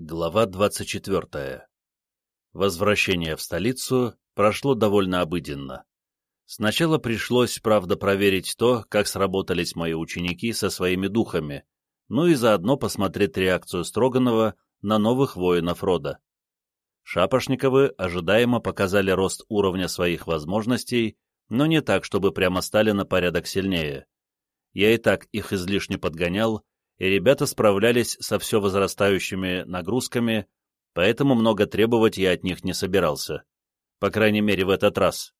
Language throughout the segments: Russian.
Глава 24. Возвращение в столицу прошло довольно обыденно. Сначала пришлось, правда, проверить то, как сработались мои ученики со своими духами, ну и заодно посмотреть реакцию Строганова на новых воинов рода. Шапошниковы ожидаемо показали рост уровня своих возможностей, но не так, чтобы прямо стали на порядок сильнее. Я и так их излишне подгонял, и ребята справлялись со все возрастающими нагрузками, поэтому много требовать я от них не собирался. По крайней мере, в этот раз.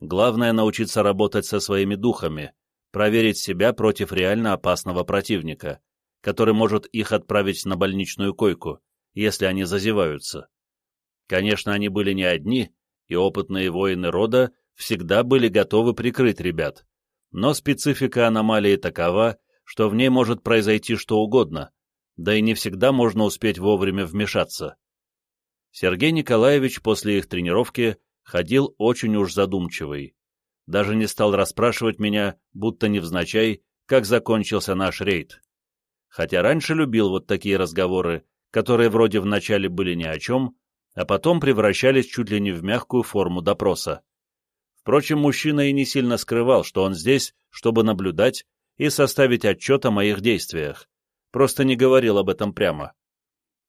Главное — научиться работать со своими духами, проверить себя против реально опасного противника, который может их отправить на больничную койку, если они зазеваются. Конечно, они были не одни, и опытные воины рода всегда были готовы прикрыть ребят, но специфика аномалии такова, что в ней может произойти что угодно, да и не всегда можно успеть вовремя вмешаться. Сергей Николаевич после их тренировки ходил очень уж задумчивый. Даже не стал расспрашивать меня, будто невзначай, как закончился наш рейд. Хотя раньше любил вот такие разговоры, которые вроде вначале были ни о чем, а потом превращались чуть ли не в мягкую форму допроса. Впрочем, мужчина и не сильно скрывал, что он здесь, чтобы наблюдать и составить отчет о моих действиях, просто не говорил об этом прямо.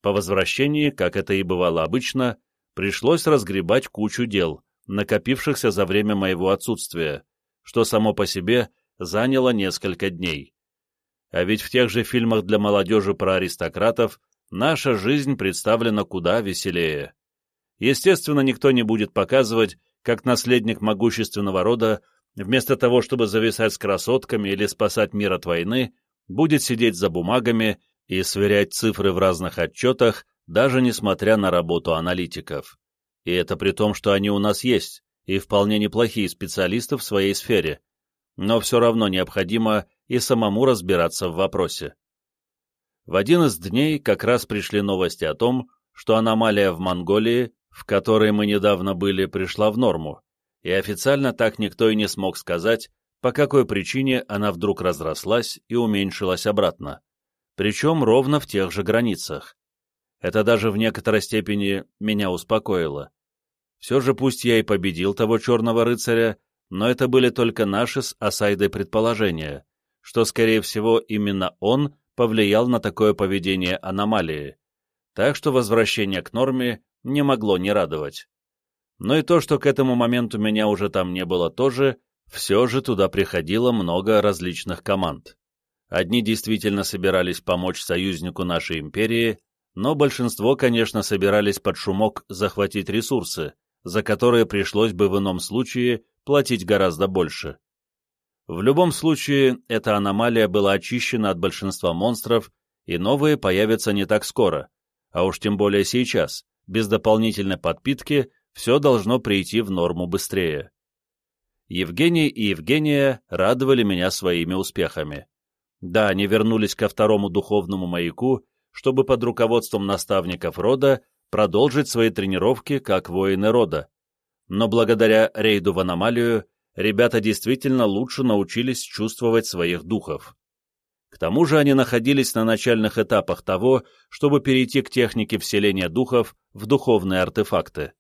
По возвращении, как это и бывало обычно, пришлось разгребать кучу дел, накопившихся за время моего отсутствия, что само по себе заняло несколько дней. А ведь в тех же фильмах для молодежи про аристократов наша жизнь представлена куда веселее. Естественно, никто не будет показывать, как наследник могущественного рода вместо того, чтобы зависать с красотками или спасать мир от войны, будет сидеть за бумагами и сверять цифры в разных отчетах, даже несмотря на работу аналитиков. И это при том, что они у нас есть, и вполне неплохие специалисты в своей сфере. Но все равно необходимо и самому разбираться в вопросе. В один из дней как раз пришли новости о том, что аномалия в Монголии, в которой мы недавно были, пришла в норму, и официально так никто и не смог сказать, по какой причине она вдруг разрослась и уменьшилась обратно, причем ровно в тех же границах. Это даже в некоторой степени меня успокоило. Все же пусть я и победил того черного рыцаря, но это были только наши с Асайдой предположения, что, скорее всего, именно он повлиял на такое поведение аномалии, так что возвращение к норме не могло не радовать но и то, что к этому моменту меня уже там не было тоже, все же туда приходило много различных команд. Одни действительно собирались помочь союзнику нашей империи, но большинство, конечно, собирались под шумок захватить ресурсы, за которые пришлось бы в ином случае платить гораздо больше. В любом случае, эта аномалия была очищена от большинства монстров, и новые появятся не так скоро, а уж тем более сейчас, без дополнительной подпитки все должно прийти в норму быстрее. Евгений и Евгения радовали меня своими успехами. Да, они вернулись ко второму духовному маяку, чтобы под руководством наставников рода продолжить свои тренировки как воины рода. Но благодаря рейду в аномалию ребята действительно лучше научились чувствовать своих духов. К тому же они находились на начальных этапах того, чтобы перейти к технике вселения духов в духовные артефакты.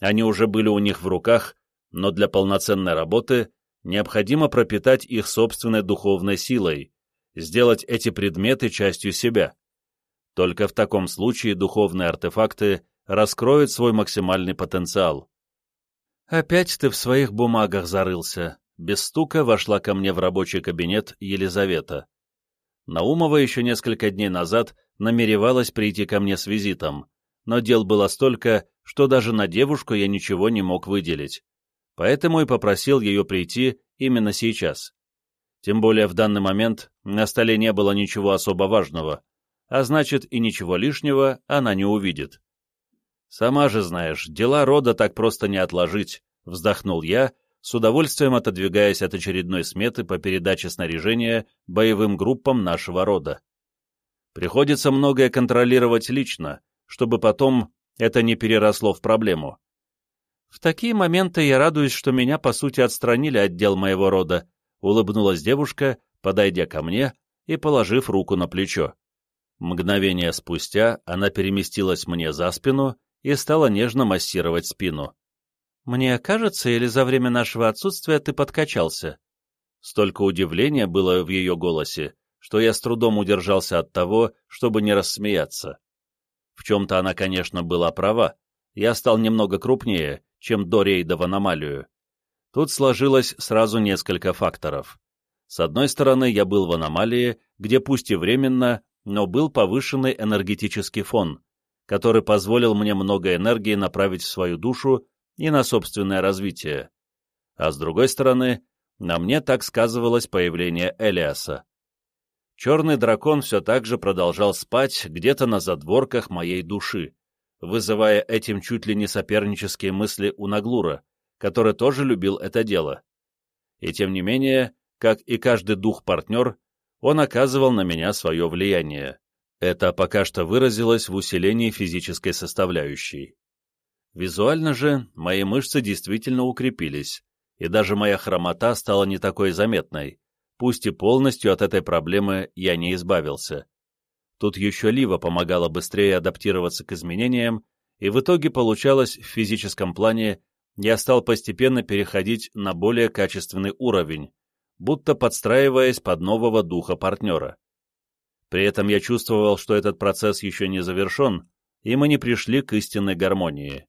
Они уже были у них в руках, но для полноценной работы необходимо пропитать их собственной духовной силой, сделать эти предметы частью себя. Только в таком случае духовные артефакты раскроют свой максимальный потенциал. «Опять ты в своих бумагах зарылся», — без стука вошла ко мне в рабочий кабинет Елизавета. Наумова еще несколько дней назад намеревалась прийти ко мне с визитом, но дел было столько, что даже на девушку я ничего не мог выделить. Поэтому и попросил ее прийти именно сейчас. Тем более в данный момент на столе не было ничего особо важного, а значит и ничего лишнего она не увидит. «Сама же знаешь, дела рода так просто не отложить», — вздохнул я, с удовольствием отодвигаясь от очередной сметы по передаче снаряжения боевым группам нашего рода. Приходится многое контролировать лично, чтобы потом это не переросло в проблему. В такие моменты я радуюсь, что меня, по сути, отстранили от дел моего рода, улыбнулась девушка, подойдя ко мне и положив руку на плечо. Мгновение спустя она переместилась мне за спину и стала нежно массировать спину. «Мне кажется, или за время нашего отсутствия ты подкачался?» Столько удивления было в ее голосе, что я с трудом удержался от того, чтобы не рассмеяться. В чем-то она, конечно, была права. Я стал немного крупнее, чем до рейда в аномалию. Тут сложилось сразу несколько факторов. С одной стороны, я был в аномалии, где пусть и временно, но был повышенный энергетический фон, который позволил мне много энергии направить в свою душу и на собственное развитие. А с другой стороны, на мне так сказывалось появление Элиаса. Черный дракон все так же продолжал спать где-то на задворках моей души, вызывая этим чуть ли не сопернические мысли у Наглура, который тоже любил это дело. И тем не менее, как и каждый дух-партнер, он оказывал на меня свое влияние. Это пока что выразилось в усилении физической составляющей. Визуально же мои мышцы действительно укрепились, и даже моя хромота стала не такой заметной, пусть и полностью от этой проблемы я не избавился. Тут еще Лива помогала быстрее адаптироваться к изменениям, и в итоге получалось в физическом плане я стал постепенно переходить на более качественный уровень, будто подстраиваясь под нового духа партнера. При этом я чувствовал, что этот процесс еще не завершен, и мы не пришли к истинной гармонии.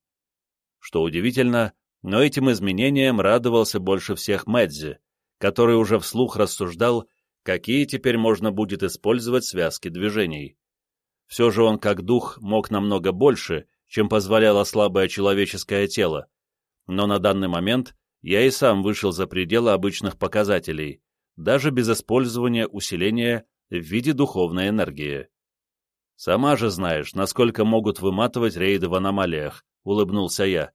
Что удивительно, но этим изменениям радовался больше всех Мэдзи, который уже вслух рассуждал, какие теперь можно будет использовать связки движений. Все же он как дух мог намного больше, чем позволяло слабое человеческое тело, но на данный момент я и сам вышел за пределы обычных показателей, даже без использования усиления в виде духовной энергии. «Сама же знаешь, насколько могут выматывать рейды в аномалиях», — улыбнулся я.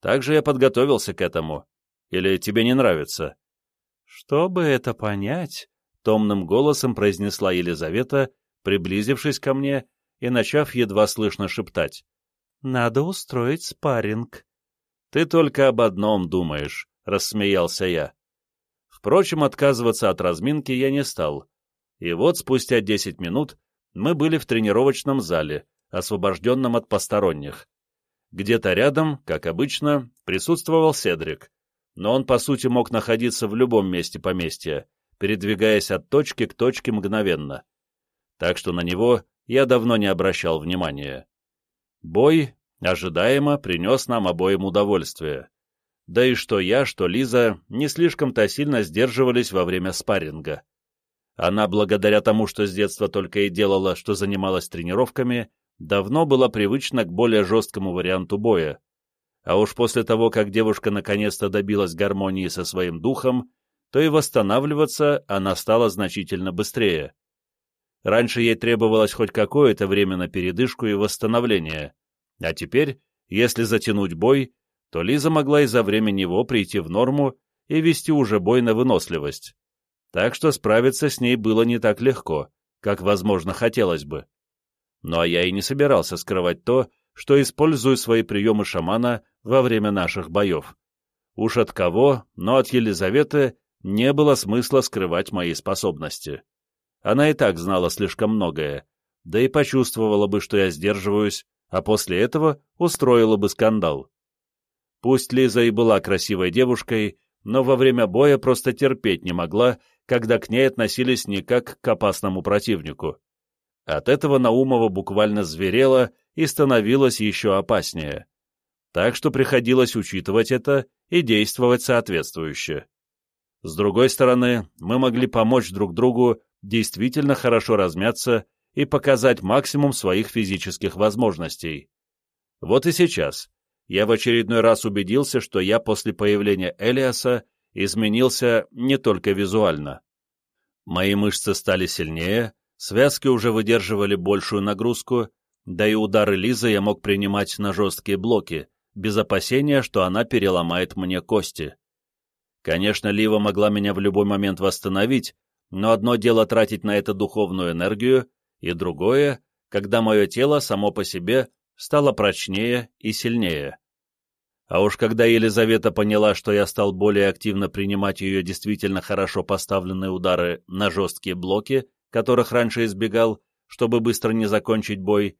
Также я подготовился к этому. Или тебе не нравится?» «Чтобы это понять», — томным голосом произнесла Елизавета, приблизившись ко мне и начав едва слышно шептать. «Надо устроить спарринг». «Ты только об одном думаешь», — рассмеялся я. Впрочем, отказываться от разминки я не стал. И вот спустя десять минут мы были в тренировочном зале, освобожденном от посторонних. Где-то рядом, как обычно, присутствовал Седрик, но он, по сути, мог находиться в любом месте поместья, передвигаясь от точки к точке мгновенно. Так что на него я давно не обращал внимания. Бой, ожидаемо, принес нам обоим удовольствие. Да и что я, что Лиза не слишком-то сильно сдерживались во время спарринга. Она, благодаря тому, что с детства только и делала, что занималась тренировками, давно была привычна к более жесткому варианту боя, а уж после того, как девушка наконец-то добилась гармонии со своим духом, то и восстанавливаться она стала значительно быстрее. Раньше ей требовалось хоть какое-то время на передышку и восстановление, а теперь, если затянуть бой, то Лиза могла и за время него прийти в норму и вести уже бой на выносливость. Так что справиться с ней было не так легко, как, возможно, хотелось бы. Ну а я и не собирался скрывать то, что использую свои приемы шамана во время наших боев. Уж от кого, но от Елизаветы не было смысла скрывать мои способности. Она и так знала слишком многое, да и почувствовала бы, что я сдерживаюсь, а после этого устроила бы скандал. Пусть Лиза и была красивой девушкой, но во время боя просто терпеть не могла, когда к ней относились не как к опасному противнику. От этого Наумова буквально зверела и становилась еще опаснее. Так что приходилось учитывать это и действовать соответствующе. С другой стороны, мы могли помочь друг другу действительно хорошо размяться и показать максимум своих физических возможностей. Вот и сейчас я в очередной раз убедился, что я после появления Элиаса изменился не только визуально. Мои мышцы стали сильнее, Связки уже выдерживали большую нагрузку, да и удары Лизы я мог принимать на жесткие блоки, без опасения, что она переломает мне кости. Конечно, Лива могла меня в любой момент восстановить, но одно дело тратить на это духовную энергию, и другое, когда мое тело само по себе стало прочнее и сильнее. А уж когда Елизавета поняла, что я стал более активно принимать ее действительно хорошо поставленные удары на жесткие блоки, которых раньше избегал, чтобы быстро не закончить бой,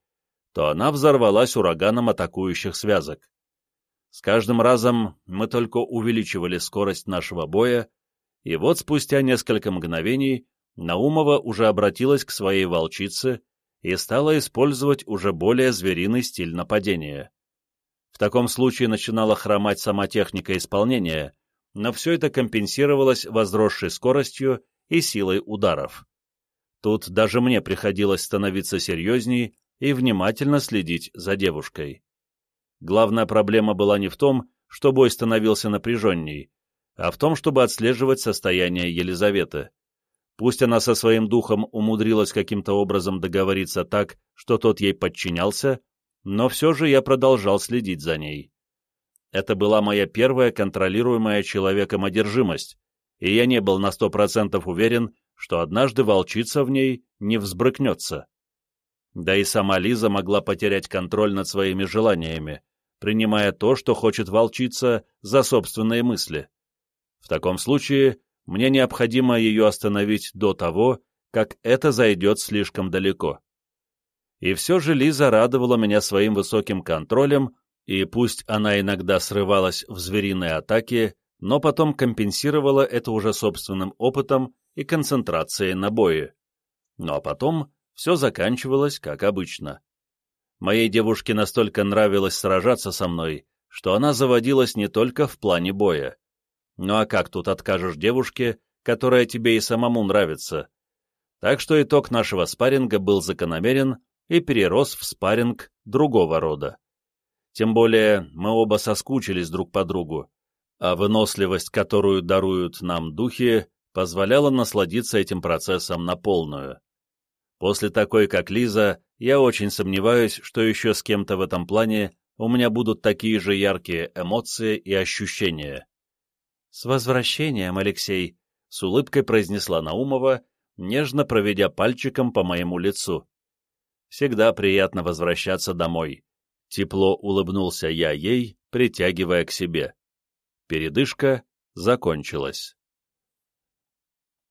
то она взорвалась ураганом атакующих связок. С каждым разом мы только увеличивали скорость нашего боя, и вот спустя несколько мгновений Наумова уже обратилась к своей волчице и стала использовать уже более звериный стиль нападения. В таком случае начинала хромать сама техника исполнения, но все это компенсировалось возросшей скоростью и силой ударов. Тут даже мне приходилось становиться серьезней и внимательно следить за девушкой. Главная проблема была не в том, что бой становился напряженней, а в том, чтобы отслеживать состояние Елизаветы. Пусть она со своим духом умудрилась каким-то образом договориться так, что тот ей подчинялся, но все же я продолжал следить за ней. Это была моя первая контролируемая человеком одержимость, и я не был на сто процентов уверен, что однажды волчица в ней не взбрыкнется. Да и сама Лиза могла потерять контроль над своими желаниями, принимая то, что хочет волчица, за собственные мысли. В таком случае мне необходимо ее остановить до того, как это зайдет слишком далеко. И все же Лиза радовала меня своим высоким контролем, и пусть она иногда срывалась в звериные атаки, но потом компенсировала это уже собственным опытом и концентрацией на бое. Ну а потом все заканчивалось как обычно. Моей девушке настолько нравилось сражаться со мной, что она заводилась не только в плане боя. Ну а как тут откажешь девушке, которая тебе и самому нравится? Так что итог нашего спарринга был закономерен и перерос в спарринг другого рода. Тем более мы оба соскучились друг по другу, а выносливость, которую даруют нам духи, позволяла насладиться этим процессом на полную. После такой, как Лиза, я очень сомневаюсь, что еще с кем-то в этом плане у меня будут такие же яркие эмоции и ощущения. «С возвращением, Алексей!» — с улыбкой произнесла Наумова, нежно проведя пальчиком по моему лицу. Всегда приятно возвращаться домой. Тепло улыбнулся я ей, притягивая к себе. Передышка закончилась.